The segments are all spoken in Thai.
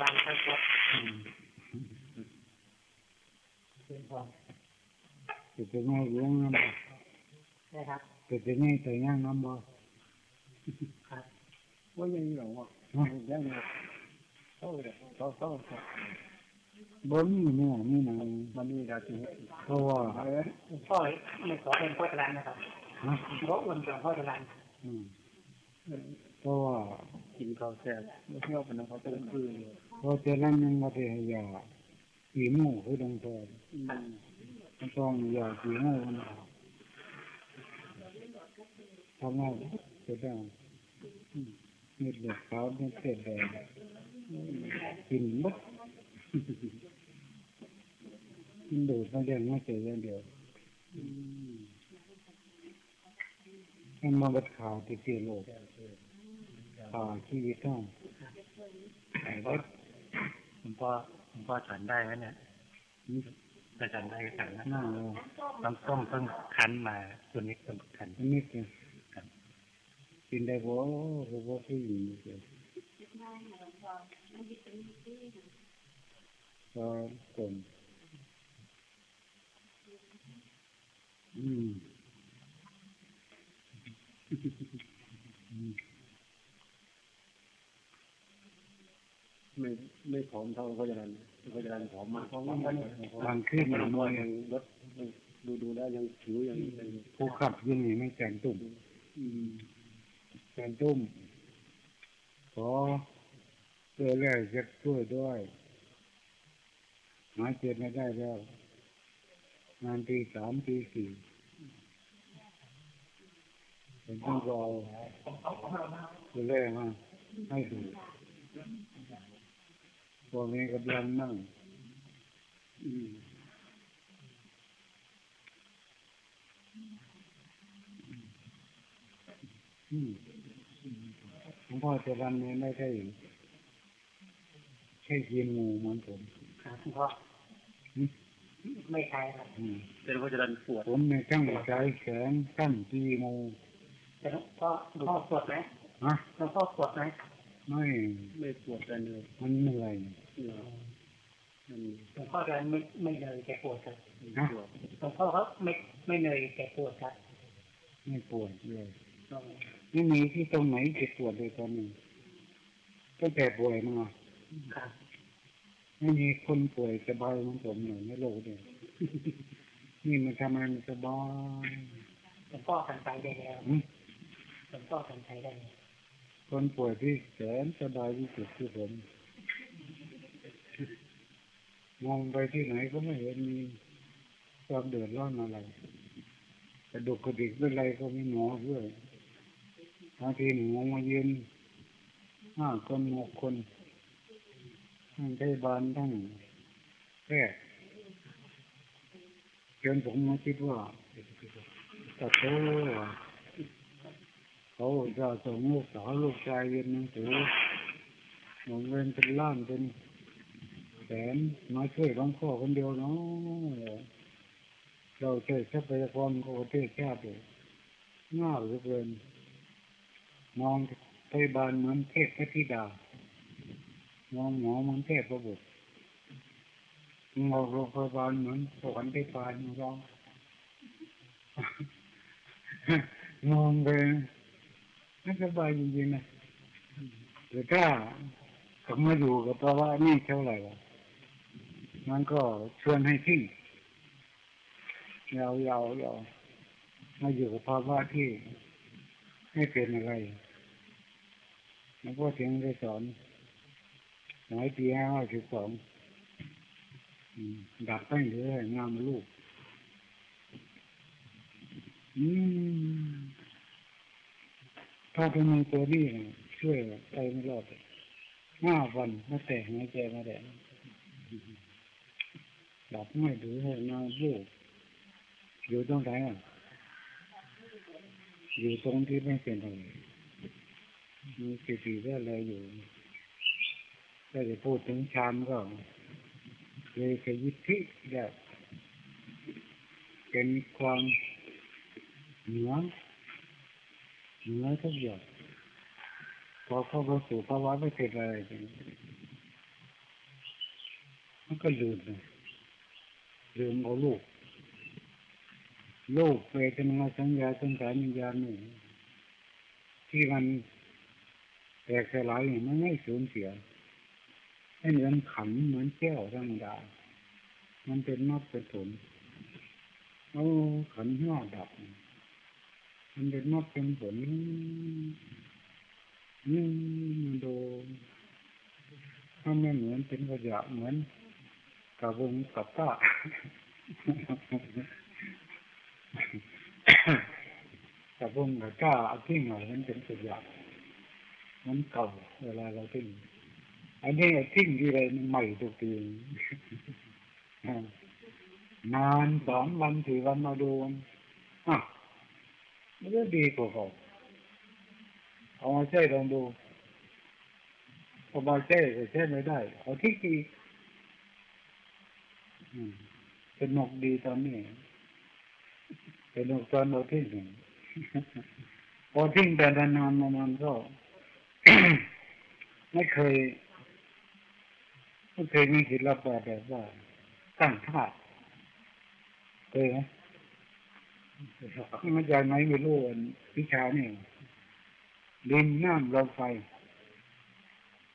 บางครั้งก็อืมเป็นพอจะเป็นไงเลี้ยงน้ำบ่นะครับจะเป็นไงแต่ย่างน้ำบ่ครับว่ายังเหรอวะยังเหรอเท่าเลยเท่าเท่าเท่าบ่มีเนี่ยนี่นะมันมีดาทีเพราะว่าอะไรหพ่อไม่ขอเป็นพ่อจรันนะครับฮะเพราะวันหลวงพ่อจรันอืมเพราะว่า กินข้าวแซ่บไม่เที่ยวเป็นเขาเป็นคืนเพราะจะนั่งยังมาเทยาปีหมู่คือดงทองมันต้องยาปีหมู่มันทำเอาจะได้อืมมีเหลือขาวมีเศษแดงกินหมดมันดูดมาเดียวมาเจออย่างเดียวมันมาบัดข่าวที่เสียโลก ข่าวชีวิตต้องไอ้รถผมพ่อผมพ่อฉันได้ไหมเนี่ยถ้าฉันได้ก็ฉันนะหน้าเราน้ำส้มเพิ่งคั้นมาตัวนี้เพิ่งคั้นอันนี้คือกินได้บ่ก็บ่คืออยู่เดียวก็กลมอืม ไม่ไม่ผอมเท่าเขาจะรันเขาจะรันผอมมากเพราะว่าบางขึ้นมันมันก็น้อยยังลดดูดูแล้วยังผิวยังยังผู้ขับอยังนี่ไม่แกงตุ่มอืมแกงตุ่มขอเพื่อแลกจะช่วยด้วยหาเจ็บไม่ได้แล้วงานตีสามตีสี่ผมต้องรอตัวแรกมาให้ดู พวกนี้กำลังนั่งอืมอืมหลวงพ่อจะวันนี้ไม่ใช่ใช่กินหมูเหมือนผมครับพ่อไม่ใช่ครับเป็นเขาจะรันปวดผมในช่างใช้แขนตั้งกีโมแต่หลวพ่อพ่อปวดไหมฮะหลวพ่อปวดไหม ไม่ไม่ปวดกันเลยมันเหนื่อยเนาะมันหลวงพ่อจรันไม่ไม่เหนื่อยแต่ปวดครับฮะปวดหลวงพ่อเขาไม่ไม่เหนื่อยแต่ปวดครับไม่ปวดเลยไม่มีที่ตรงไหนเจ็บปวดเลยตอนนี้ตั้งแต่ป่วยมาครับไม่มีคนป่วยสบายเหมือนผมหน่อยในโลกเนี่ยนี่มันทำงานสบายหลวงพ่อทันใจได้แล้วอืมหลวงพ่อทันใจได้แล้ว คนป่วยที่แสนสบายที่สุดคือผมมองไปที่ไหนก็ไม่เห็นมีความเดือดร้อนอะไรกระดูกกระดิกเป็นไรก็มีหมอด้วยบางทีหมอมาเยืนห้าคนหกคนทั้งพยาบาลทั้งแพทย์จนผมมาคิดว่าตัดโต เขาจะส่งลูกสาวลูกชายเรียนหนังสือหมงเงินเป็นล้านเป็นแสนมาช่วยหลวงพ่อคนเดียวเนาะเราช่วยทรัพยากรของประเทศชาติเลยง่ายเหลือเกินมองพยาบาลเหมือนเทพพระธิดามองหมอเหมือนเทพพระบุตรมองโรงพยาบาลเหมือนสวรรค์ที่ปลายของเรามองไป ไม่สบายจริงๆนะแต่ถ้าผมมาอยู่กับภาวะนี่เท่าไหร่วะมันก็ชวนให้ทิ้งยาวยาวยาวมาอยู่กับภาวะที่ไม่เป็นอะไรแล้วก็ถึงได้สอนสมัยปีห้าสิบสองดับไปเรื่อยงามลูก อืม ถ้าเป็นมีตัวนี้ช่วยไปไม่รอดห้าวันไม่แต่หายใจมาแดงดับไม่ดูให้นอนลูกอยู่ตรงไหนอะอยู่ตรงที่ไม่เป็นอะไรมีสติได้อะไรอยู่ถ้าจะพูดถึงฌานก็เลยขยิทธิได้เป็นความเหนือ เหนือทุกอย่างพอเข้าไปสู่ภาวะไม่เป็นอะไรมันก็ลืมเลยลืมเอาลูกลูกเวทนาสัญญาสังขารวิญญาณนี่ที่มันแตกสลายนี่มันไม่สูญเสียให้เหมือนขันเหมือนแก้วธรรมดา มันเป็นมรรคเป็นผลเอาขันห้าดับ มันเป็นมรรคเป็นผลนี่มันดูถ้าไม่เหมือนเป็นขยะเหมือนกับวงกับป้ากับวงกับก้าเอาทิ้งหน่อยมันเป็นขยะมันเก่าเวลาเราทิ้งอันนี้ทิ้งที่ไรมันใหม่ทุกทีนานสองวันสี่วันมาดูมันอะ มันก็ดีกว่าเขาเอามาใช้ลองดูเอามาใช้ก็ใช้ไม่ได้ เอาที่ดีเป็นนกดีตอนนี้เป็นนกตอนเราทิ้งหนึ่งพอทิ้งแต่นานๆมันก็ไม่เคยไม่เคยมีศิลปะแบบว่าตั้งท่าเคยไหม นี่มันจากไหนไม่รู้อันวิชาเนี่ยดินน้ำลมไฟ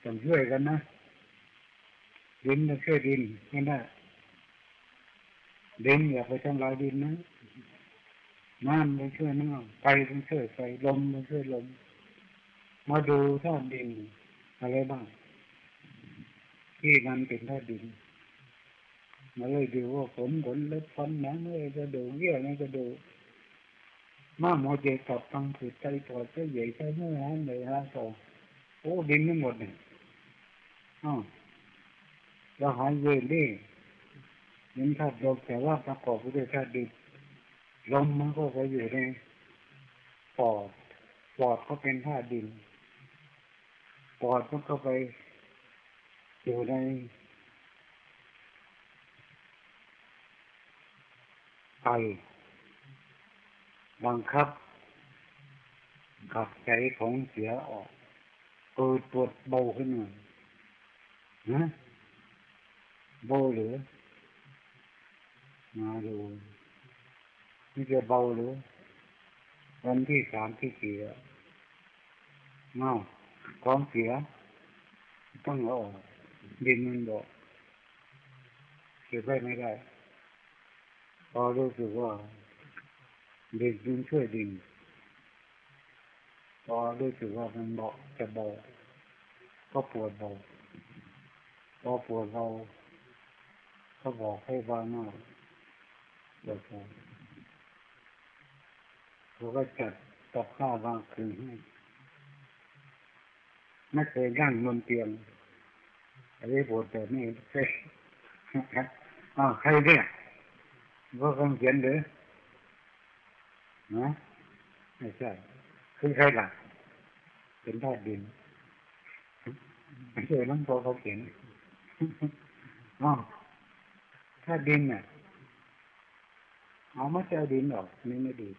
ต้องช่วยกันนะดินต้องช่วยดินไม่ได้ดินอย่าไปทำลายดินนะน้ำต้องช่วยน้ำไฟต้องช่วยไฟลมต้องช่วยลม มาดูธาตุดิน อะไรบ้างที่มันเป็นธาตุดินมาเลยดูว่าขนขนเล็บฟันหนังเลยกระดูเยื่อในกระดู มาหมอเจตับตังผืดใจปอดใจใหญ่ใจเมื่อนั้นเลยฮะสองโอ้ดินทั้งหมดเนี่ยอ้าวเราหายเวรดิดินธาตุลมแต่ว่าประกอบด้วยธาตุดินลมมันก็ไปอยู่ในปอดปอดก็เป็นธาตุดินปอดมันก็ไปอยู่ในไอ บังคับขับใจของเสียออกเปิดปวดเบาขึ้นมานะเบาหรือมาดูนี่จะเบาหรือวันที่สามที่สี่แล้วเมาของเสีย ต้องเอาออกดินมันบอกเก็บไว้ไม่ได้พอรู้สึกว่า ดินมันช่วยดินพอรู้สึกว่ามันเบาจะเบาก็ปวดเบาพอปวดเบาก็บอกให้วางหน้าเดี๋ยวเขาก็จัดกับข้าววางคืนให้ไม่เคยนั่งบนเตียงอันนี้ปวดแบบนี้เคยอ้าวใครเนี่ยว่าคงเขียนหรือ นะไม่ใช่คือใครล่ะเป็นธาตุดินไม่ใช่น้องโตเขาเขียนอ๋อธาตุดินน่ะเอาไม่ใช่ดินหรอกนี่ไม่ดี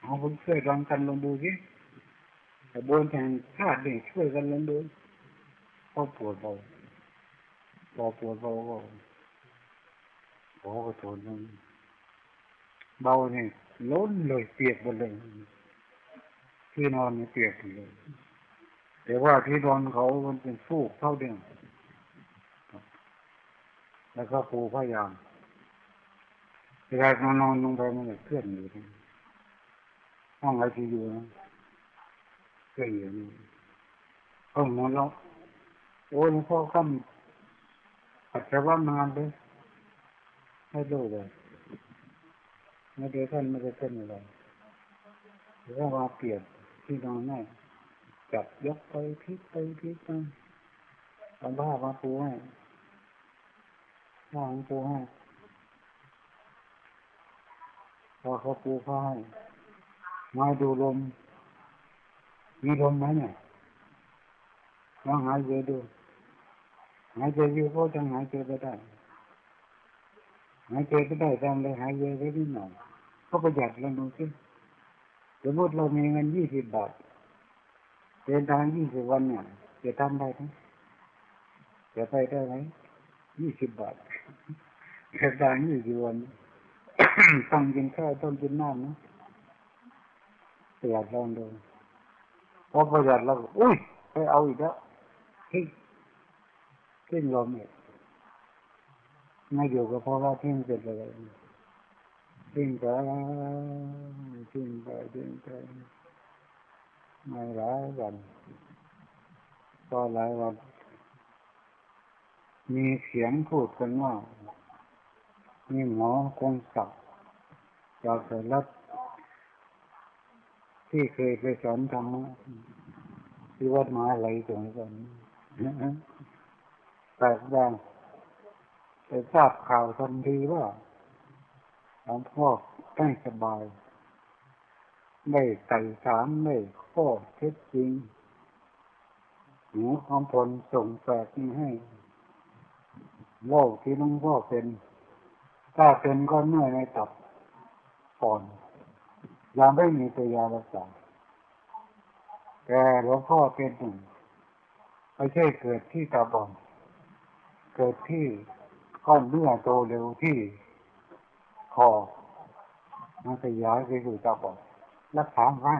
เอาผมช่วยลองกันลองดูสิแต่บนแทงธาตุนี่ช่วยกันลองดูพอปวดเบาพอปวดเบาก็ขอขอโทนเบาเนี่ย ล้นเลยเปียกหมดเลยที่นอนเนี่ยเปียกหมดเลยแต่ว่าที่นอนเขามันเป็นฟูกเท่าเดิมแล้วก็ปูพยายามเวลานอนลงไปมันจะเคลื่อนอยู่ที่ห้องไอซียูนะเคลื่อนอยู่นี่ห้องนอนแล้วโอ้ยหลวงพ่อคำปัจจุบันนานเลยไม่รู้เลย ไม่ได้ท่านไม่ได้ท่านอะไรหรือว่าเปลี่ยนที่นอนแน่จับยกไปพลิกไปพลิกมาเอาผ้ามาปูให้ผ้างปูให้พอเขาปูผ้าให้มาดูลม มีลมไหมเนี่ยลองหายใจดูหายใจอยู่ก็จะหายใจไปได้หายใจไปได้ตามเลยหายใจไปนิดหน่อย ก็ประหยัดลองดูสิสมมติเรามีเงินยี่สิบบาทเดินทางยี่สิบวันเนี่ยจะทำได้ไหมจะไปได้ไหมยี่สิบบาทแค่ได้ยี่สิบวันต้องกินข้าวต้องกินน้ำนะประหยัดลองดูพอประหยัดแล้วอุ้ยไปเอาอีกแล้วทิ้งทิ้งลมอีกไม่อยู่ก็เพราะว่าทิ้งเสร็จเลย ทิ้งไปทิ้งไปทิ้งไปไม่หลายวันก็หลายวันมีเสียงพูดกันว่ามีหมอคงศักดิ์จากสายรัฐที่เคยไปสอนธรรมะที่วัดมหาไหลตรงกันแปลกบ้างแต่ทราบข่าวทันทีว่า หลวงพ่อไม่สบาย ไม่ไต่ถามไม่ข้อเท็จจริงหูของผลส่งแปลกนี้ให้โรคที่หลุงพ่อเป็น ถ้าเป็นก็เมื่อยในตับก่อนยังไม่มีตัวยารักษาแต่หลวงพ่อเป็นหนึ่งไม่ใช่เกิดที่ตาบอดเกิดที่ก้อนเนื้อโตเร็วที่ คอมันขยายไปสู่ตาบอดรักษาไว้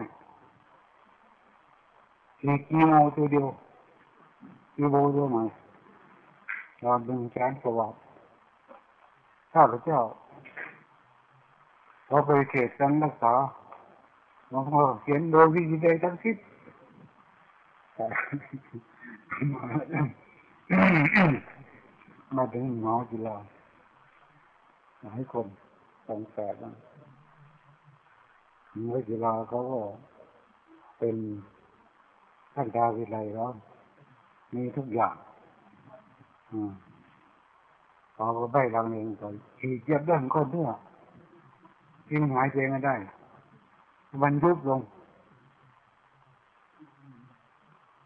ฉีดกีโมตัวเดียวกีโมเดียวไหมเราดึงแขนประวัติข้าพเจ้าเราไปเขตการรักษาหลวงพ่อเขียนโดยวิธีใดทั้งสิ้นมาถึงหมอจุฬาหลายคน สงสารนะหมอจุฬาเขาก็เป็นท่านดาวิไลแล้วมีทุกอย่างอืมพอก็ใบเราเองก่อนฉีดเย็บด้านก้นเนื้อที่มันหายใจไม่ได้ มันยุบลง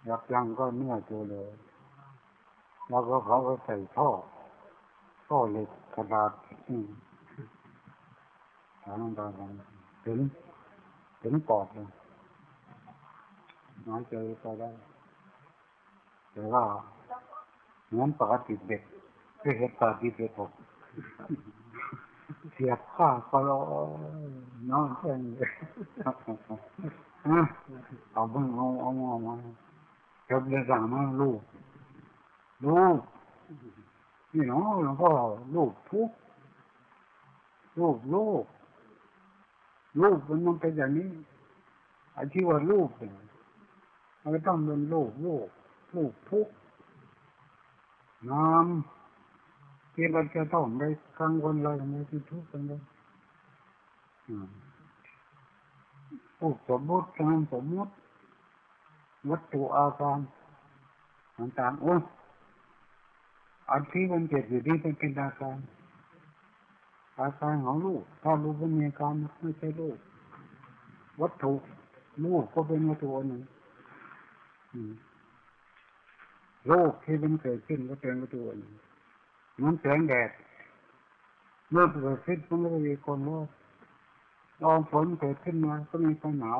ยับยั้งก็เนื้อตัวเลย แล้วก็เขาก็ใส่ท่อท่อเหล็กกระดาษอืม ถามมันตอนถึง ถึงปอดเลยหายใจก็ได้แต่ว่าเหมือนปกติเด็กคือเห็นปกติเด็กผมเสียบข้าก็รอน้อนเช่นเอาเบิ่งเอาเอาเอามาจบเลยสั่งมาลูกลูกนี่เนาะหลวงพ่อลูกทุกลูกลูก ลูกมันมันเป็นอย่างนี้ไอ้ที่ว่าลูกเนี่ยมันก็ต้องเป็นลูกลูกลูกทุกน้ำที่เราจะต้องไปกังวลอะไรไม่ที่ทุกข์กันเลยพูดสมมติการสมมติวัตถุอาการต่างๆโอ้อันที่มันเกิดอยู่ที่เป็นเป็นอาการ อาการของลูกถ้าลูกเป็มีอาการไม่ใช่ลูกวัตถุลูกก็เป็นวัตถุอหนึ่งโรคที่มันเกิดขึ้นก็เป็นวัตถุหนึ่งมันแสงแดดเมื่อเกิดขึ้นมันก็มีคนโรคลองฝนเกิดขึ้นมาก็มีความหนาว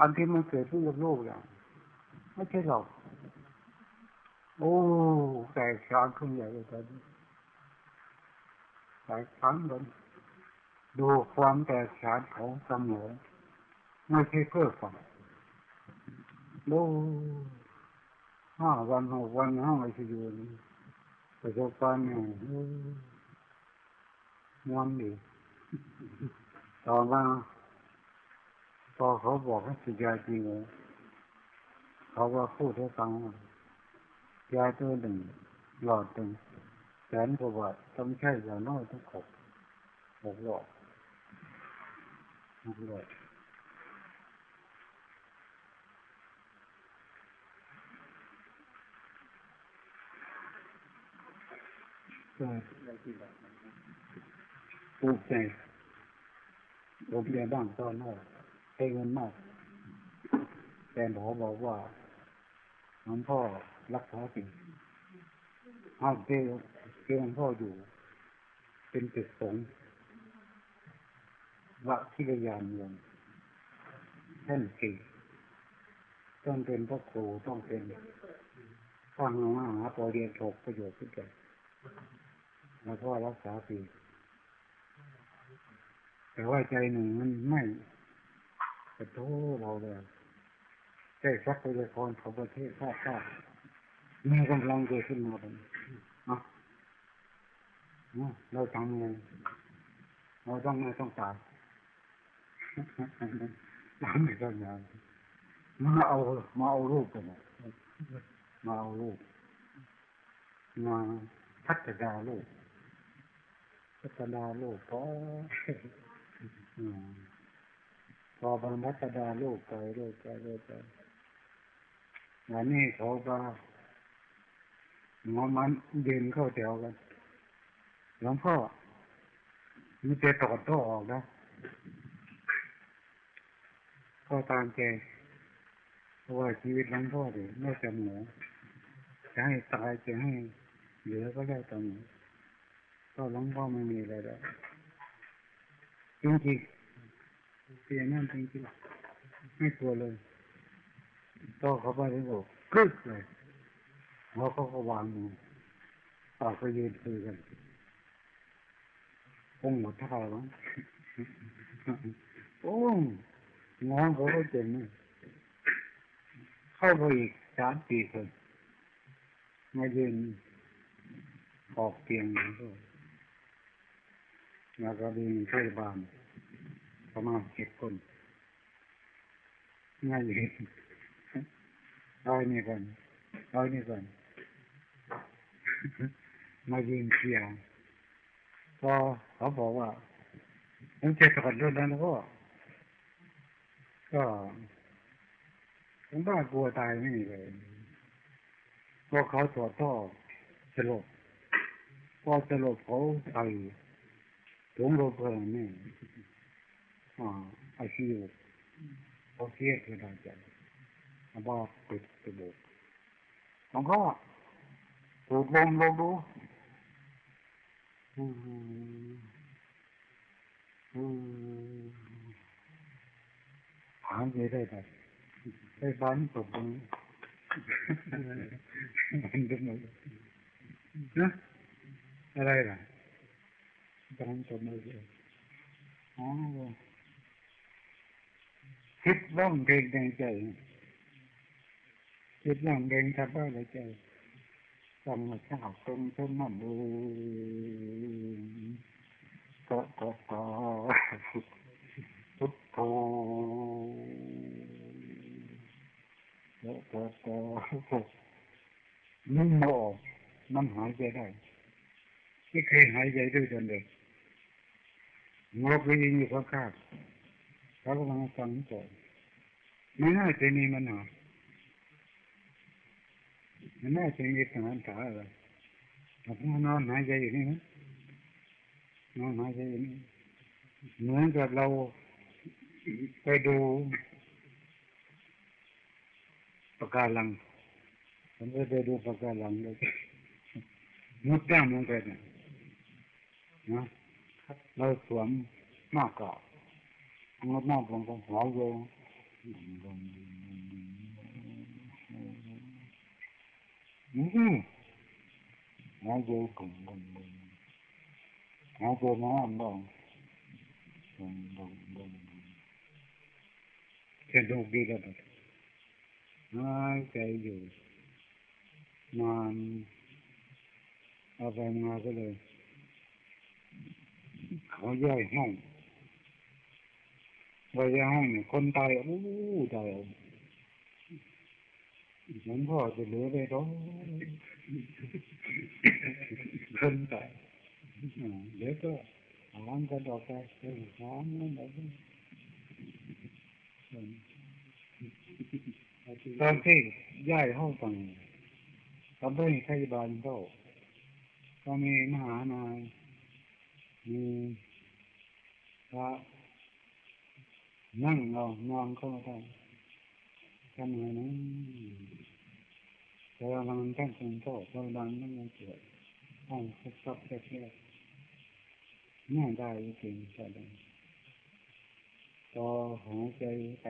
อันที่มันเกิดขึ้นกับโลกอย่างไม่ใช่หรอกโอ้แต่ชานขึ้นใหญ่เลยตอนนี้ แต่ครั้งนั้นดูความแตกฉานของสมองไม่ใช่เพื่อฝังดูห้าวันหกวันห้าไอซียูนี่ประสบการณ์เนี่ยม้วนดีต่อมาพอเขาบอกให้สิยาจริงเขาว่าพูดให้ฟังยาตัวหนึ่งหลอดหนึ่ง แสนกว่าบาทต้องใช้อย่างน้อยต้องขบหกหลอดหกหลอดปลูกใจผมเรียนบ้างตอนนอกใช้เงินมาก แต่หมอบอกว่าหลวงพ่อรักษาจริงห้าเดียวเกี่ ยวหลวงพ่ออยู่ เป็นตึกสงฆ์วะทิรยานเมืองท่านสี่ต้องเป็นพระครูต้องเป็นฟังมาหาพอเรียนถกประโยชน์ขึ้นไปแล้วก็รักษาฟรีแต่ว่าใจหนึ่งมันไม่กระโทษเราเลยใช่ทรัพยากรของประเทศชาติชาติมีกำลังเกิดขึ้นมาเป็นอะอะ เราทำไงเราต้องไม่ต้องตายเราไม่ต้องงานมาเอามาเอารูปกันมาเอารูปมาพัฒนาโลกพัฒนาโลกพอพอมันพัฒนาโลกไปโลกไปโลกไปวันนี้เขาก็หมอมันเดินเข้าแถวกัน หลวงพ่อมีแต่ตอดโต้ออกนะก็ตามใจเพราะว่าชีวิตหลวงพ่อเนี่ยไม่จำหมูจะให้ตายจะให้เหลือก็ได้ตามหมูก็หลวงพ่อไม่มีอะไรแล้วจริงๆเสียนั่นจริงๆไม่กลัวเลยก็เขาไปถึงบอกกึกเลยแล้วเขาก็วางมือปากก็ยืนคุยกัน องค์หมดท่าแล้วโอ้งงอนเขาก็เจ๋งนเข้าไปอีกสามปีคนมายืนออกเตียงอยู่ด้วยแล้วก็มีพยาบาลประมาณเจ็ดคนง่ายเลยเอาไอ้นี่ก่อนเอาไอ้นี่ก่อนมายืนเคียร์ พอเขาบอกว่าผมจะถอดรถแล้วนะพ่อก็ผมว่ากลัวตายไม่มีเลยพอเขาตรวจท่อสลบพอสลบเขาใส่ถุงโรเบิร์นี่อ่าไอซียูเขาเสียคือได้ใจเอาบอกปิดกระบอกของเขาถูกลมลงดู ถามไปได้ไหมไปบ้านตกลงมันจะหมดนะอะไรล่ะบ้านตกมาเลยอ๋อคิดร้องเพลงในใจคิดร้องเพลงทับบ้านในใจ ฟังมชาข้าวต้มต้มมันดูก็ก็ก็พุทโธแล้วก็ก็นิ่งออกมันหายใจได้ไม่เคยหายใจด้วยตนเด็กงบก็ยิงอยู่ข้างๆเขากำลังฟังก่อนไม่น่าจะมีมันหรอ นหายใจอยู่นี่นะนอนหายใจอยู่นี่เหมือนกับเราไปดูปะกการังผมก็ไปดูปะกการังเลยมุดด้มลงไปเนี่ยนะเราสวมหน้ากากงดหน้าลงไปหัวโยงอืมหาเจอกุ่มบุ่มบุ่มหาเจอน้ำบ้าง บุ่มบุ่มบุ่มสนุกดีแล้วแบบหายใจอยู่นานเอาไปมาก็เลยเขาย้าย หลวงพ่อจะเหลือไปร้อยคนตายอ่าเดี๋ยวก็หางกันออกไปเออหางนั่นออกไปตอนที่ย้ายห้องฟังก็ไม่มีใครบานเข้าก็มีมหานายมีพระนั่งเอานอนเข้ามาได้ทำไงนะ แต่ว่ามันตั้งเป็นโทษเราดังนั่งเกิดห้องซับซับแคบแคบน่าได้จริงแต่ดังพอหายใจไป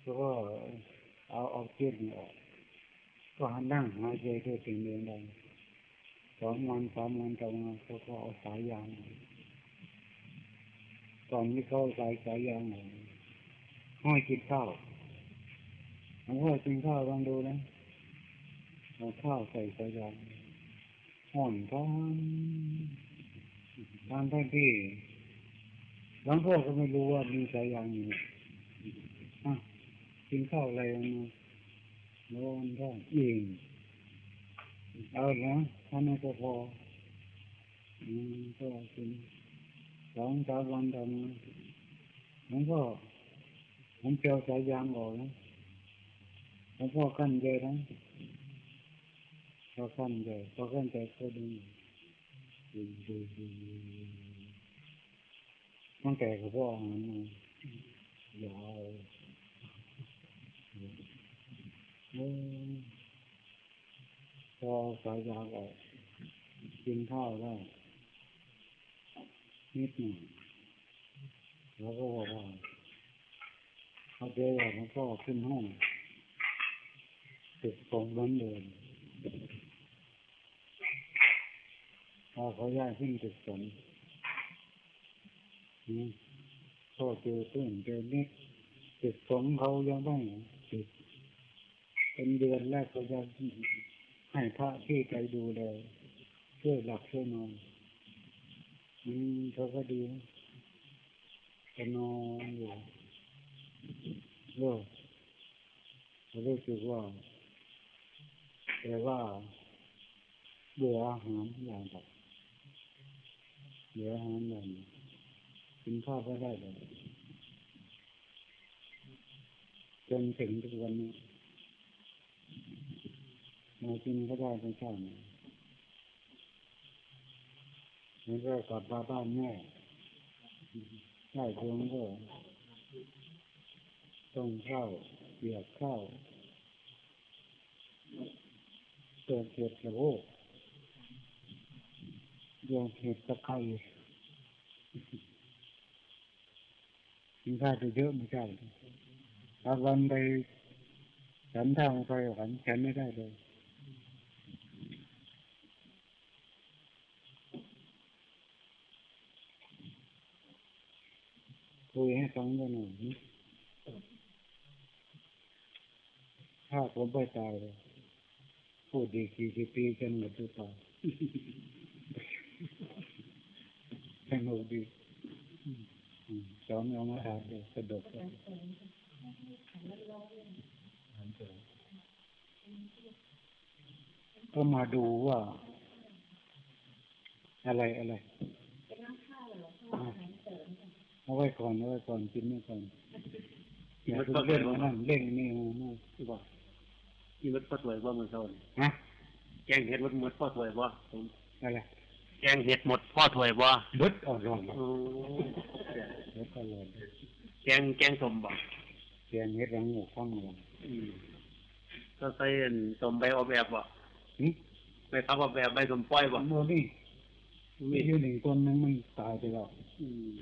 แล้วก็เอาเอาเชือกออก ก็นั่งหายใจด้วยสิ่งเดียวใดสองวันสามวันต่อมาเขาก็เอาสายยางตอนที่เขาสายสายยางห้อยกินข้าว หลวงพ่อกินข้าวลองดูนะเอาข้าวใส่ใสายางห่อนท้องทางท่านที่หลวงพ่อก็ไม่รู้ว่ามีสายยางอยู่อะกินข้าวอะไรมาโน่นท้องอิ่มเอาละท่านก็พออืมก็กินสองสามวันต่อมาหลวงพ่อผมเจาสายยางออกนะ หลวงพ่อขั้นใจนะพอขั้นใจพอขั้นใจก็ดึงดึงดึงดึงตั้งแต่กับพ่อหารมายาวพอสายยางออกกินข้าวได้นิดหน่อยแล้วก็บอกว่าเขาเจอว่าหลวงพ่อขึ้นห้อง ติดตรงนั้นเลยพอเขาย้ายขึ้นตึกสนนี่พอเจอเพื่นเจอนิดตึกสองเขายังไม่ติดเป็นเดือนแรกเขาจะให้พระที่ใจดูแลช่วยหลับช่วยนอนอืมเขาก็ดีนะจะนอนอยู่โลกเขารู้สึกว่า แต่ว่าเบื่ออาหารอย่างแบบเบื่ออาหารอย่างกินข้าวไม่ได้เลยจนถึงทุกวันนี้มากินก็ได้ไม่ใช่ไหมมันก็กลับมาบ้านแม่ได้เพียงก็ต้องข้าวเบียกข้า ดวเติมเห็ดกระโหกโยงเห็ดตะไคร้กินข้าวไปเยอะไม่ใช่บางวันไปฉันทางไปฉันฉันไม่ได้เลยคุยให้ฟังกันหน่อยถ้าผมไปตายเลย พูดดีกี่กี่ปีจนหมดตัวตาสนุกดีสอนเอามาอ่านเลยสะดวกเลยก็มาดูว่า อะไรอะไรเอาไว้ก่อนเอาไว้ก่อนกินไม่ก่อนอย่าเพิ่งเล่นนั่นเล่นนี่นะว่าอี มัดพ่อถวยว่ามือเท่านี่ฮะแกงเห็ดมัดมัดพ่อถวยว่าผมอะไรแกงเห็ดหมดพ่อถวยว่าเบิดออกร้อนโอ้เบิดอร่อยแกงแกงสมบ่เสียงเฮ็ดรังหมูฟังลงอืมก็ใส่อันสมใบออกแบบบ่นี่ใบพับออกแบบใบสมปล่อยบ่โมนี่มีอยู่หนึ่งต้นนึงมันตายไปแล้วอืม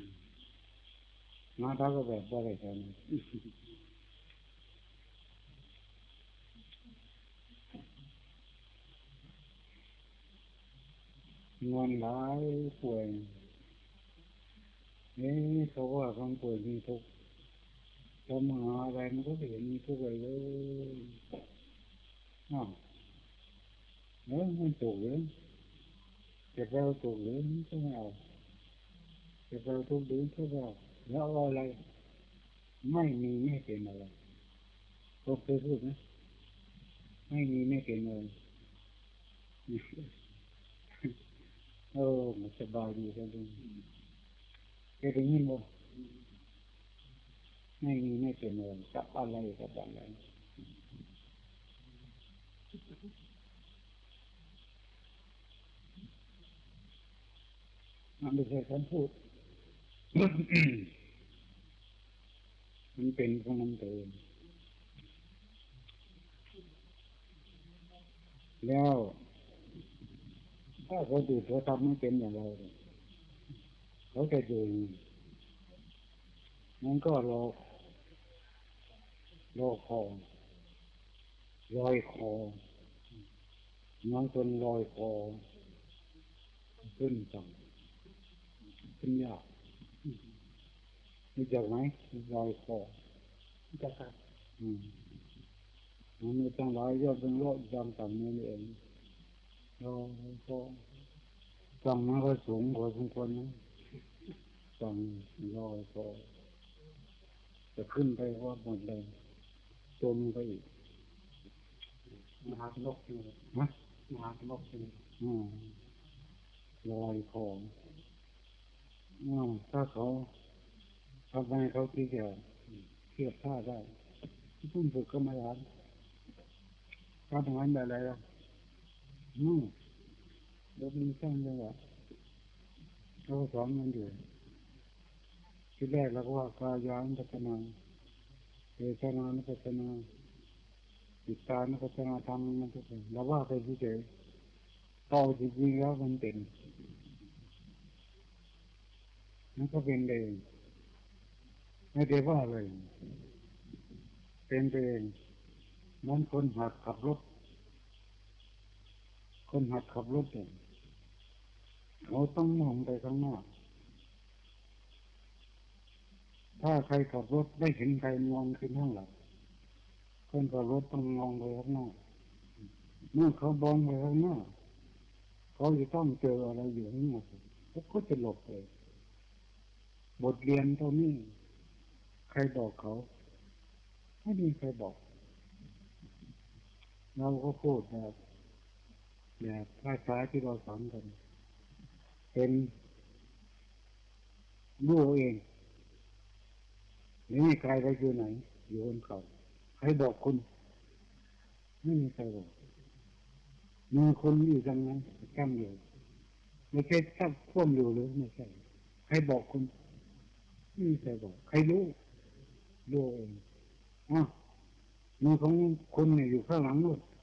มาทักก็แบบว่าอะไรกั งอนหลายป่วยนี่เขาว่าคนป่วยมีทุกข์ทำหาอะไรมันก็เห็นมีทุกข์เลยอ้าวแล้วมันถูกหรือจะเราถูกหรือไม่ต้องเอาจะเราทุกข์หรือก็เอาแล้วอาอะไร ไม่มีไม่เป็นอะไรผมเคยพูดนะไม่มีไม่เป็นอะไร เออมันสบายดีครับลุงแกได้ยินบ่ไม่มีไม่เป็นอะไรกับอะไรกับอะไรมันไม่ใช่คำพูด มันเป็นของมันเองแล้ว ถ้าเขาดูเขาทำไม่เป็นอย่างเราเนี่ยเขาจะอยู่มันก็รอรอคอลอยคอน้องคนลอยคอขึ้นจังขึ้นยากรู้จักไหมลอยคอจะครับอืมมันไม่ต้องลอยยอดเป็นโลดจังต่ำนี่เอง ลอยคอจังมันก็สูงพอสมควรนะจังลอยคอจะขึ้นไปว่าหมดเลยจมไปอีกมหาสนุกอยู่นะมหาสนุกอยู่อืมลอยคออืมถ้าเขาทำไมเขาที่จะเทียบท่าได้ที่พุ่งฝึกก็ไม่ทันการทำงานแบบอะไรล่ะ อืมรถมีสร้างจังหวะเขาสอนมันอยู่ที่แรกเราก็ว่ากายานุปัสนาเวทนานุปัสนาจิตตานุปัสนาธรรมมันทุกอย่างเราว่าไปเฉยๆต่อจริงๆแล้วมันเป็นมันก็เป็นเองไม่ได้ว่าเลย เป็นเองมันคนหัดขับรถ คนหัดขับรถเนี่ยเขาต้องมองไปข้างหน้า ถ้าใครขับรถไม่เห็นใครมองขึ้นข้างหลังคนขับรถต้องมองไปข้างหน้าเมื่อเขามองไปข้างหน้า เขาจะต้องเจออะไรอยู่ข้างหน้าเขาก็จะหลบเลยบทเรียนเท่านี้ ใครบอกเขา ไม่มีใครบอก เราก็พูดแบบ แบบภาษาที่เราสอนกัน เป็นรู้เองนี่ใครไปอยู่ไหน อยู่บนเขาใครบอกคุณไม่มีใครบอกมีคนอยู่ตรงนั้นตั้งอยู่ไม่ใช่ตั้งพ่วมอยู่หรือไม่ใช่ใครบอกคุณไม่มีใครบอก ใครรู้รู้เองอะมีของคุณเนี่ยอยู่ข้างหลังนู่นอ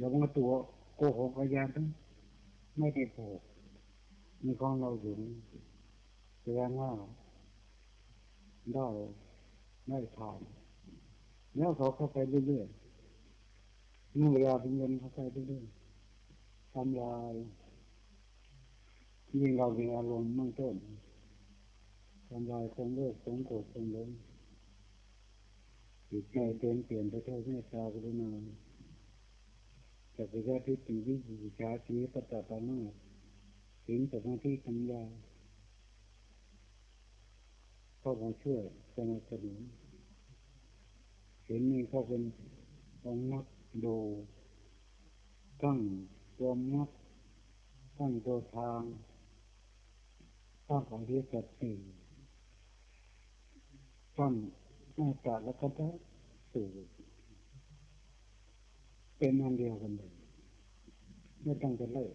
ย่ามาตัวโกหกอาญาทั้งไม่ได้โกหกมีของเราอยู่แสดงว่าได้ได้ผ่านแล้วเขาเข้าไปเรื่อยๆเมื่อเวลาเป็นเงินเข้าไปเรื่อยๆทำลายยิ่งเรามีอารมณ์มั่งต้นทำลายความโลภความโกรธความหลงจิตใจเปลี่ยนเปลี่ยนไปเท่าเมตตากรุณา จักรยานทิฏฐิวิจิชาชีปัตตาปานาสิงสมาธิปัญญาเข้ามาช่วยสนับสนุนเห็นนี่เขาเป็นองค์นักดูตั้งตัวมัดตั้งตัวทางตั้งของที่สัตย์สี่ตั้งหน้าตาและก็ได้สื่อ เป็นอันเดียวกันเลยไม่ต้องไปเลย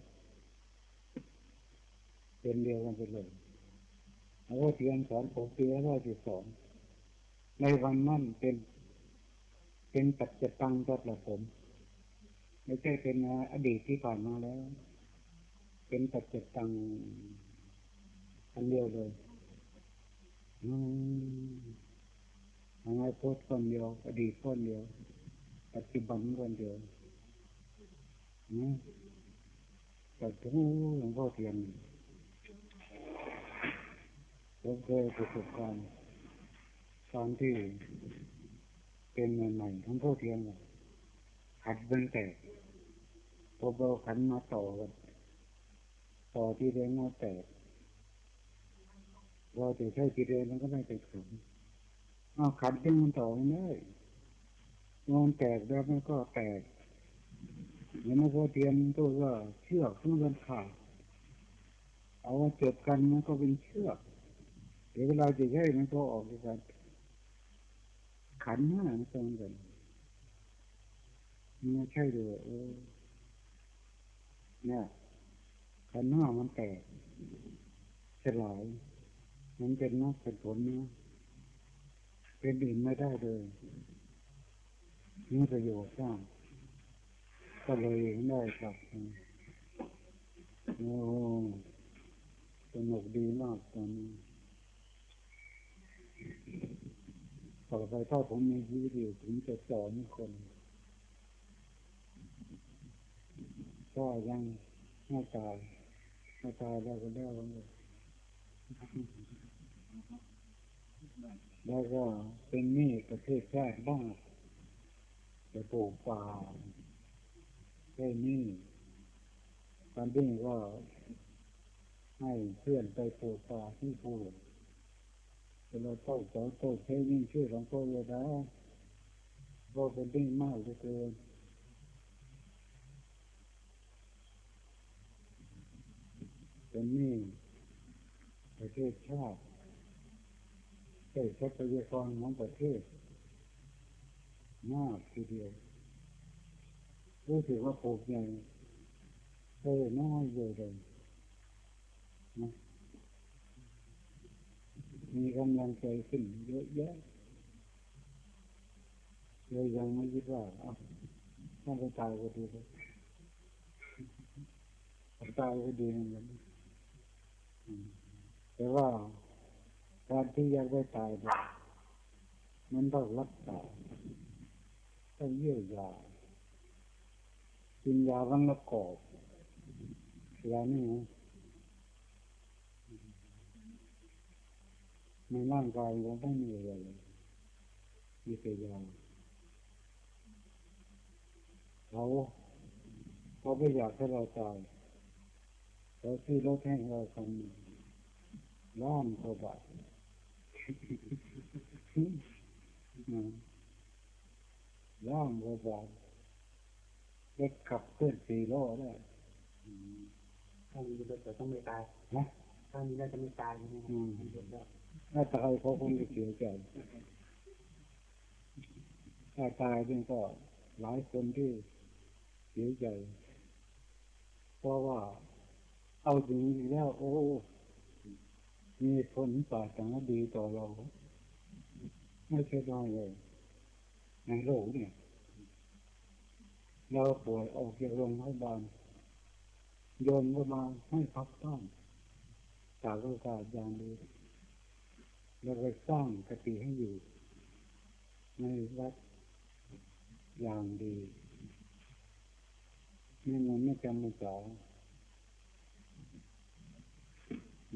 เป็นเดียวกันไปเลยแล้วก็เรียนสอนผมปีร้อยสิบสองในวันนั้นเป็นเป็นปัจจตังสำหรับผม ไม่ใช่เป็นอดีตที่ผ่านมาแล้ว เป็นปัจจตังอันเดียวเลยอืมอนาคตคนเดียว อดีตคนเดียว ปัจจุบันคนเดียว แต่ถึงหลวงพ่อเทียนผมเคยประสบการณ์ตอนที่เป็นใหม่ๆทั้งพ่อเทียนขัดเป็นแตกพอเราขันมาต่อกันต่อที่เรียนมาแตกเราจะใช้ที่เรียนมันก็ไม่เป็นผลเอาขัดที่มันต่อไม่ได้มันแตกแล้วมันก็แตก แล้วมันก็เทียนตัวว่าเชือกที่มันขาดเอาเจ็บกันมันก็เป็นเชือก เดี๋ยวเวลาจะใช้มันก็ออกจากกันขันห้ามันตรงกันมันไม่ใช่เลยเออเนี่ยขันห้ามันแตกสลายมันเป็นนักเป็นผลนะเป็นอื่นไม่ได้เลยมีประโยชน์บ้าง ก็เลยได้ครับโอ้สนุกดีมากตอนนี้ต่อไปถ้าผมมีชีวิตอยู่ผมจะสอนคนก็ยังไม่ตายถ้าตายแล้วก็แล้วกันเลยแล้วก็เป็นหนี้ประเทศชาติบ้างไปปลูกป่า ได้นี้ตอนนี้งก็ให้เพื่อนไปปลูกป่าที่ภูเราเต้าเจ้าโต้ใช้ยิ่งชื่อของตัวเลยนะก็เป็นหนี้มากเลือเกินเป็นนี้ประเทศชาติใช้ทรัพยากรของประเทศมากทีเดียว รู้สึกว่าปลูกใหญ่ใช้น้อยเลยเลยนะมีกำลังใจขึ้นเยอะแยะเลยยังไม่คิดว่าเอ้าถ้าไปตายก็ดีเลยตายก็ดีเหมือนกันแต่ว่าการที่อยากได้ตายเนี่ยมันต้องรักษาต้องเยียวยา กินยาวังละกอบยานี่นะในร่างกายเราไม่มีอะไรเลยมีแต่ยาเขาเขาไม่อยากให้เราตายเขาซื้อรถให้เราคันหนึ่งล้านกว่าบาทอืมล้านกว่าบาท รถขับเคลื่อนสี่ล้อได้ถ้ามีรถจะต้องไม่ตายนะถ้ามีแล้วจะไม่ตายใช่ไหมอืมมีรถแล้วถ้าตายเขาคงจะเสียใจถ้าตายนี่ก็หลายคนที่เสียใจ เพราะว่าเอาจริงๆแล้วโอ้ มีผลปรารถนาดีต่อเรา ไม่ใช่น้อยเลยในโลกเนี่ย เราป่วยออกจากโรงพยาบาลโยนก็มาให้พักต้องจากโอกาสอย่างดีแล้วก็สร้างกติให้อยู่ ในวัดอย่างดีไม่งั้นไม่จำไม่สา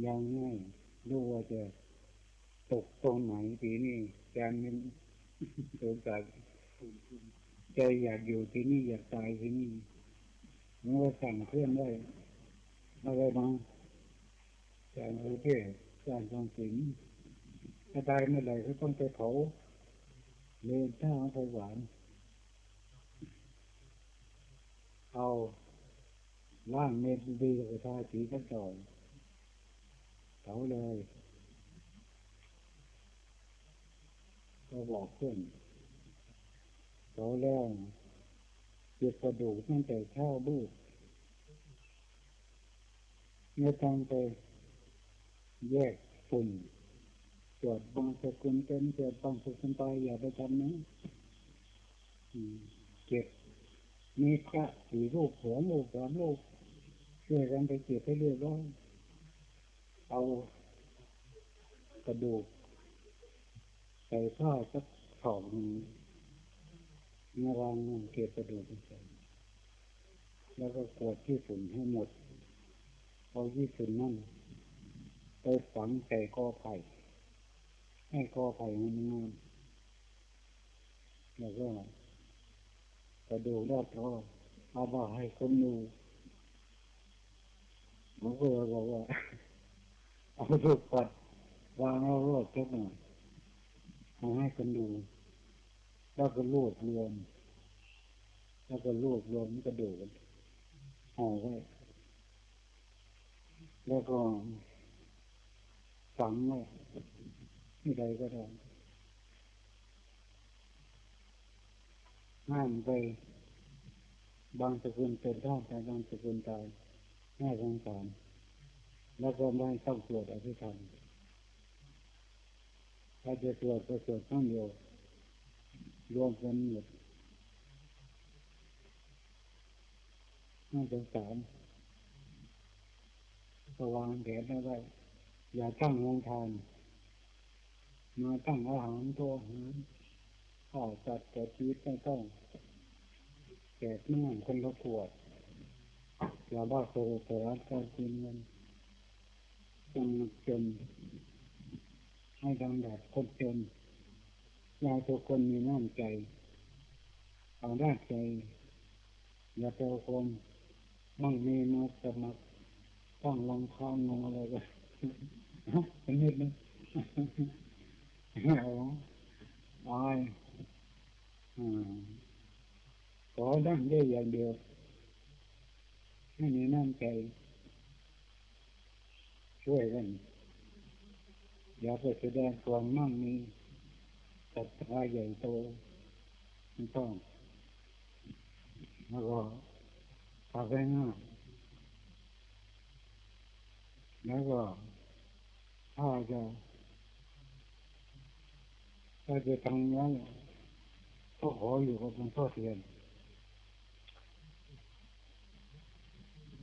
ยังไม่รู้ว่าจะตกตรงไหนปีนี้แจนมันโอกาส ใจอยากอยู่ที่นี่อยากตายที่นี่มันก็สั่งเพื่อนได้อะไรมาจากโอเคจากจองสิงถ้าตายเมื่อไหร่ก็ต้องไปเผาเลนท่าไปหวาน เอาล่างเมดดีกับทาสีกันต่อยเผาเลย ก็บอกเพื่อน เผาแล้วเก็บกระดูกตั้งแต่เช้าบูกไม่ต้องไปแยกฝุ่นตรวจบางสกุลเป็นตรวจบางสกุลตายอย่าไปทำนะอืมเก็บมีพระสี่รูปสองรูปสามรูปช่วยกันไปเก็บให้เรียบร้อยเอากระดูกใส่ผ้าสักสอง มาวางลงเก็บกระดูกใส่แล้วก็กวดที่ฝุ่นให้หมดเอาที่ฝุ่นนั่นไปฝังใส่กอไผ่ให้กอไผ่มันงามแล้วก็กระดูกรอดท้อเอามาให้คนดูผมก็เลยบอกว่าเอาลูกปัดวางเอารอดสักหน่อยเอาให้คนดู แล้วก็รวบรวม แล้วก็รวบรวมกระดูกห่อไว้แล้วก็ฝังไว้ที่ใดก็ได้ห้ามไป บางสกุลเป็นท่าแต่บางสกุลตายแม่สงสารแล้วก็ไม่ต้องตรวจอภิธรรมถ้าจะตรวจก็ตรวจข้างเดียว รวมกันหมดน่าสงสารก็วางแผนเอาไว้อย่าตั้งวงทาน มาตั้งอาหารตัวอาหารข้าวจัดแต่ชีวิตไม่ต้องแจกน้ำคนละขวดอย่าบ้าโซโซร้านการกินเงินคนจนให้ทำแบบคนจน เราทุกคนมีน้ำใจเอาด้านใจ อย่าไปเอาคมมั่งมีมาสมัครตั้งรองข้างงออะไรก็เป็นนิดนึงเอาอายอ่าขอดั้งได้อย่างเดียวให้มีน้ำใจ ช่วยกัน อย่าไปแสดงความมั่งมี ศรัทธาใหญ่โตไม่ต้องแล้วก็ทำให้ง่ายแล้วก็ถ้าจะถ้าจะทำนั้นก็ขออยู่กับหลวงพ่อเทียน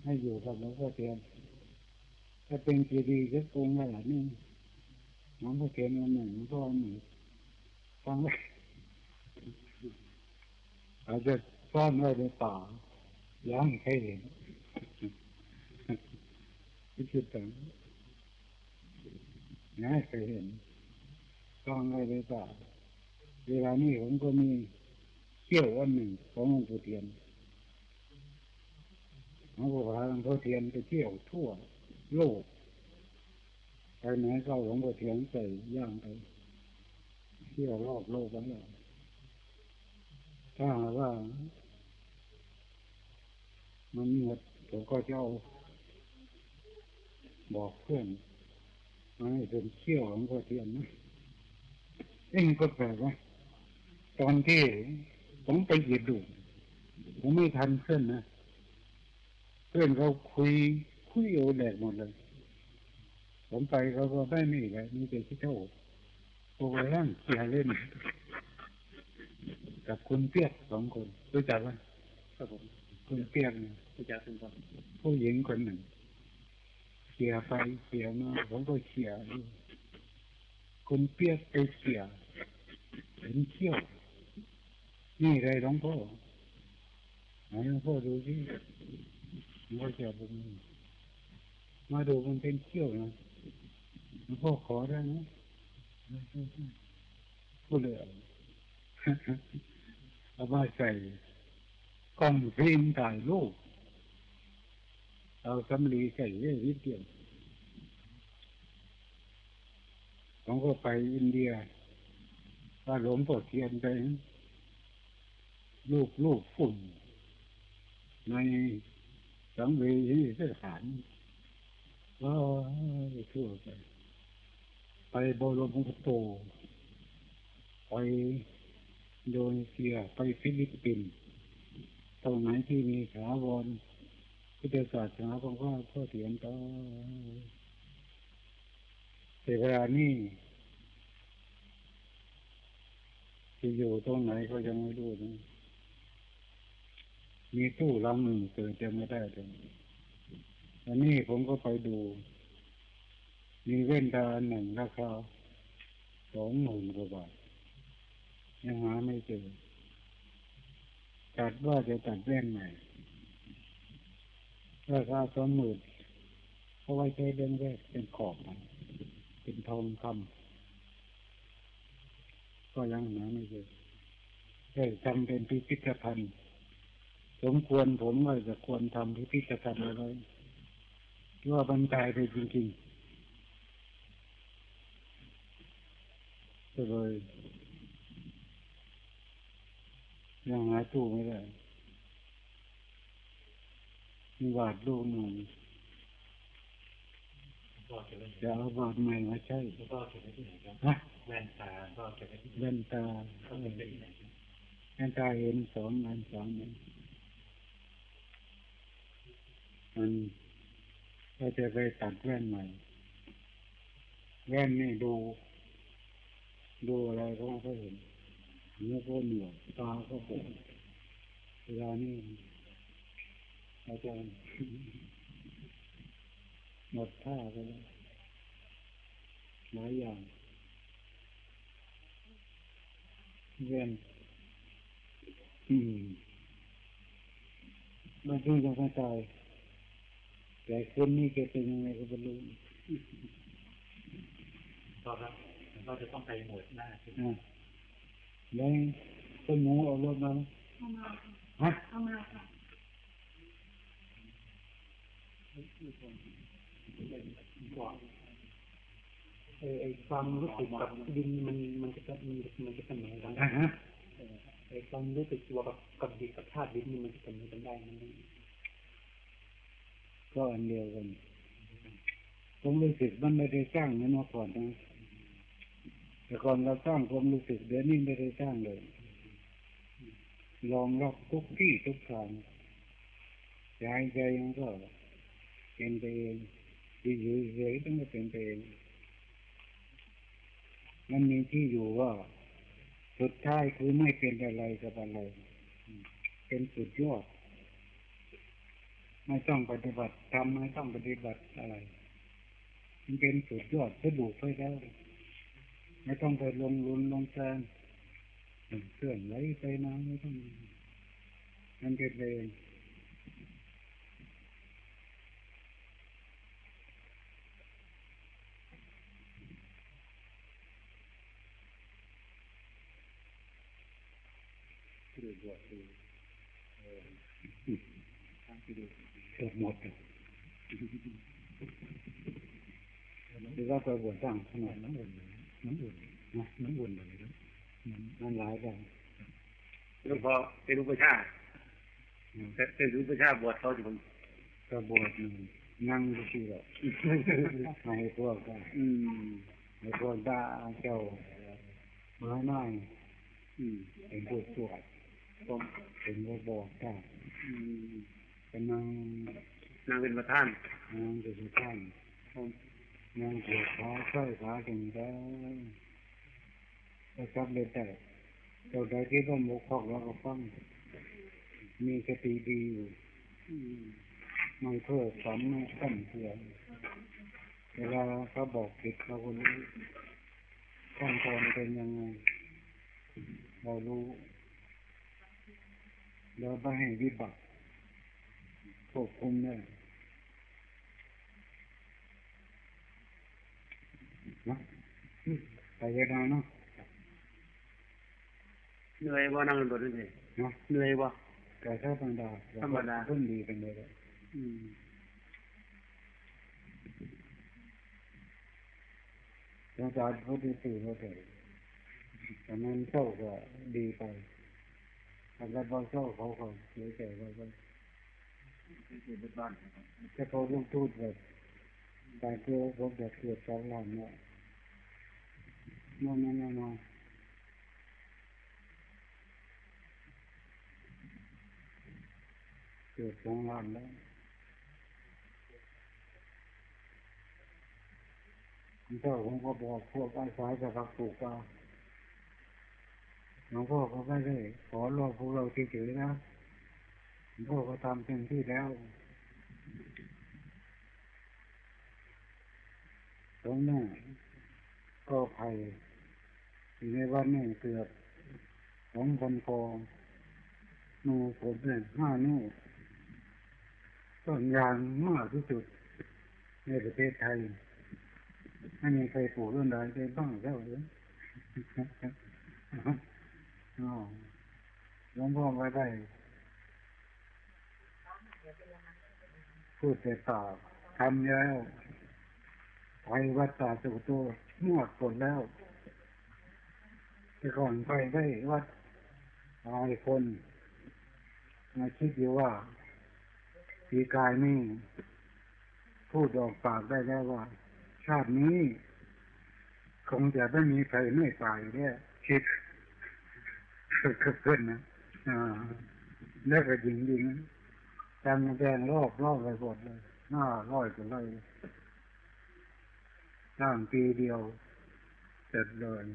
ให้อยู่กับหลวงพ่อเทียนถ้าเป็นเจดีย์ก็คงว่านี่หลวงพ่อเทียนอันหนึ่งหลวงพ่อหนึ่ง ฟังไว้อาจจะซ่อนไว้ในป่าอยังให้ใครเห็นพิจิตรอย่าให้ใครเห็นซ่อนไว้ในป่าเวลานี้ผมก็มีเขี้ยวอันหนึ่งของหลวงพ่เทียนหลวงพ่พาหลวงพ่อเทียนไปเที่ยวทั่วโลกไปไหนก็หลวงพ่เทียนใส่ย่างไป เที่ยวรอบโลกทั้งหมดถ้าว่า มันหมดผมก็จะเอาบอกเพื่อนมาให้เป็นเที่ยวของพ่อเทียนนะเอ็งก็แปลกว่าตอนที่ผมไปเหยียดดูผมไม่ทันเพื่อนนะเพื่อนเขาคุยคุยโอแดกหมดเลย ผมไปเขาก็ไม่มีเลยมีแต่ที่เท่า โอ้ยร่างเสียเล่น กับคุณเปียกสองคนรู้จักไหมครับผมคุณเปียกเนี่ยผู้จัดคุณพ่อผู้หญิงคนหนึ่งเสียไปเสียมาผมก็เสียอยู่คุณเปียกไปเสียเห็นเขี้ยว นี่ไรหลวงพ่อไหนหลวงพ่อดูสิหลวงพ่อจะบุญมาดูมันเป็นเขี้ยวนะหลวงพ่อขอได้ไหม พูดเลยเอามาใส่กล้องฟิล์มถ่ายรูปเอาสำลีใส่เรื่องวิเดียวผมก็ไปอินเดียว่าหลวงพ่อเทียนไปลูกลูกฝุ่น ในสังเวชสถานก็ทั่วไป ไปบรมพุโตไปโดนเซียไปฟิลิปปินส์ตรงไหนที่มีถาวรพุทธศาสนาของพ่อพ่อเถียนต่อแต่เวลานี้ที่อยู่ตรงไหนก็ยังไม่รู้นะมีตู้ลังหนึ่งเกิดจะไม่ได้เลยอันนี้ผมก็ไปดู มีเว้นตาหนึ่งราคาสองหมื่นกว่าบาทยังหาไม่เจอตัดว่าจะตัดแว่นใหม่ราคาสองหมื่นเพราะไว้ใช้เรื่องแรกเป็นขอบมันเป็นทองคำก็ยังหาไม่เจอได้ทำเป็นพิพิธภัณฑ์ สมควรผมว่าจะควรทำพิพิธภัณฑ์อะไรว่าบรรทายไปจริงๆ ก็เลยยังหาตู้ไม่ได้มีบาทลูกหนึ่งพ่อเก็บไว้จะเอาบาทใหม่มาใช้พ่อเก็บไว้ที่ไหนครับฮะแว่นตาพ่อเก็บไว้ที่ไหนแว่นตาพ่อเก็บไว้ที่ไหนครับแว่นตาเห็นสองอันสองอันมันก็จะไปตัดแว่นใหม่ แว่นนี่ดู ดูอะไรก็ไม่ค่อยเห็นหูก็หนวกตาก็โปงเวลานี่อาจารย์หมดท่าไปแล้วหลายอย่างเวียนอืมบางทีจะเข้าใจแต่คนนี้แกเป็นยังไงก็ไม่รู้ก็ครับ มันก็จะต้องไปหมวดหน้าใช่ไหมอ่าแล้วต้นหมูเอารถมาไหมเอามาค่ะฮะเอามาค่ะไอ้ไอ้ความรู้สึกกับดินมันมันจะมันมันจะเสมอกันอ่าฮะเออไอ้ความรู้สึกตัวกับกับดินกับธาตุดินนี่มันจะเสมอกันได้มันก็อันเดียวกันผมรู้สึกมันไม่ได้สร้างเหมือนเมื่อก่อนนะ แต่ก่อนเราสร้างความรู้สึกเดี๋ยวนี้ไม่ได้สร้างเลยลองรับทุกที่ทุกทางใจใจมันก็เป็นไปเองอยู่เฉยๆต้องเป็นไปเองมันมีที่อยู่ว่าสุดท้ายคือไม่เป็นอะไรกับอะไร เป็นสุดยอด ไม่ต้องปฏิบัติทำไม่ต้องปฏิบัติอะไร มันเป็นสุดยอดสะดวกไปแล้ว ไม่ต้องไปลงรุนลงแรงเคลื่อนไหวไปมาไม่ต้องมันเป็นไปเองที่ดูบวชดูเออทางที่ดูเกือบหมดเลยหรือว่าไปบวชสร้างขนาดนั้นอุ่น น้ำอุ่นนะน้ำอุ่นอะไรนะมันหลายแบบหลวงพ่อเป็นอุปชาเป็นอุปชาบวชเขาอยู่บนก็บวชหนึ่งนั่งดูที่แบบให้พวกก็อืมให้พวกด่าเจ้าเมื่อน้อยอืมเป็นผู้สวดผมเป็นผู้บอกได้อืมเป็นนางนางเป็นประธานนางจะสุท่านผมนางเกี่ยวขาใส่ขาถึงแล้วก็ซับเลยแต่เราได้ที่ต้องมุกคอกแล้วก็ฟัง มีสติดีอยู่ไม่เพ้อฝันไม่ตั้งเสียงเวลาเขาบอกผิดเราก็รู้ขั้นตอนเป็นยังไง เรารู้ เราไม่ให้วิบัติควบคุมได้ นะไปยังไงเนาะเหนื่อยบ่นั่งบนรถนี่เนาะเหนื่อยบ่แต่ถ้าธรรมดาธรรมดาเพิ่งดีเป็นเลยอืมหลังจากเขาดีสื่อเขาเถอะแต่มันเศร้าก็ดีไปถ้าเราเศร้าเขาก็เสียใจเขาก็เป็นบ้านถ้าเขาลงทูดแบบแต่เพื่อพบแบบเกิดสองหลังเนี่ย นั่นนั่นนั่นนั่นเกิดสองหลังแล้วเจ้าผมก็บอกพวกไอาสายจะพักปลูกป่าหลวงพ่อก็ไม่ได้ขอรอพวกเราเฉยๆนะหลวงพ่อก็ทำเต็มที่แล้วตรงหน้าก็ภัย อยู่ในวันนี้เกือบสองพันกองนูผมเนี่ยห้านู่ต้นยางมากที่สุด ในประเทศไทย ไม่มีใครปลูกต้นใดได้บ้างแล้วหรืออ๋อหลวงพ่อไม่ได้พูดแต่ปากทำแล้วไปวัดตาสุโตหมดผลแล้ว แต่ก่อนไปได้วัดหลายคนมาคิดอยู่ว่าปีกายนี่พูดออกปากได้แล้วว่า ชาตินี้คงจะไม่มีใครไม่ตายเนี่ยคิดขึ้นนะอ่าแล้วก็ยิงยิงจำแดงรอบรอบไปหมดเลยหน้าร้อยกว่าเลยร้างปีเดียวเสร็จเลย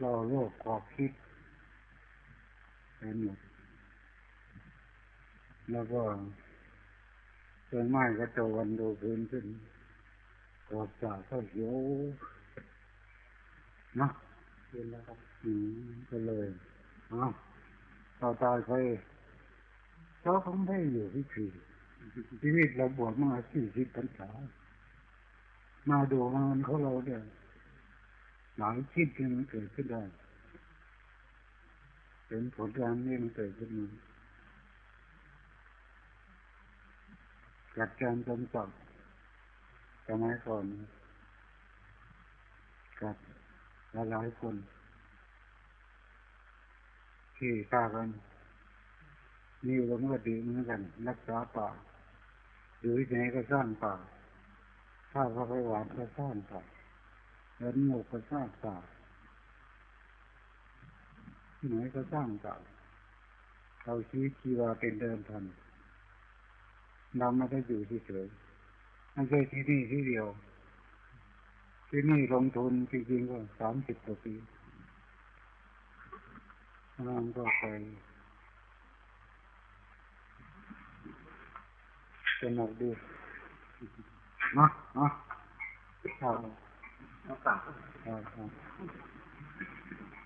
เรอโลกขอบคิดไปหมดแล้วก็ต้นไม้ก็โตวันดูพื้นขึ้นกอบจ่าก็เขียวนะเรียนแล้วครับอืมก็เลยอ้าวต่อตายไปเขาคงไม่อยู่ที่คือชีวิตเราบวชมาสี่สิบพรรษามาดูงานของเราเนี่ย หลายคิดที่มันเกิดขึ้นได้ เป็นผลงานนี่มันเกิดขึ้นมาหลักการกำกับสมัยก่อนกับหลายๆคน ที่ฆ่ากันนี่เราเมื่อดีเหมือนกัน รักษาป่า หรือที่ไหนก็สร้างป่าถ้าพระไพหวานก็สร้างป่า เดินหมกก็สร้างป่าที่ไหนก็สร้างป่าเอาชีวิตชีวาเป็นเดิมพันเราไม่ได้อยู่ที่เฉยไม่ใช่ที่นี่ที่เดียว ที่นี่ลงทุนจริงๆก็สามสิบกว่าปีน้ำก็ไปสนุกดีนะนะเอา น้ำ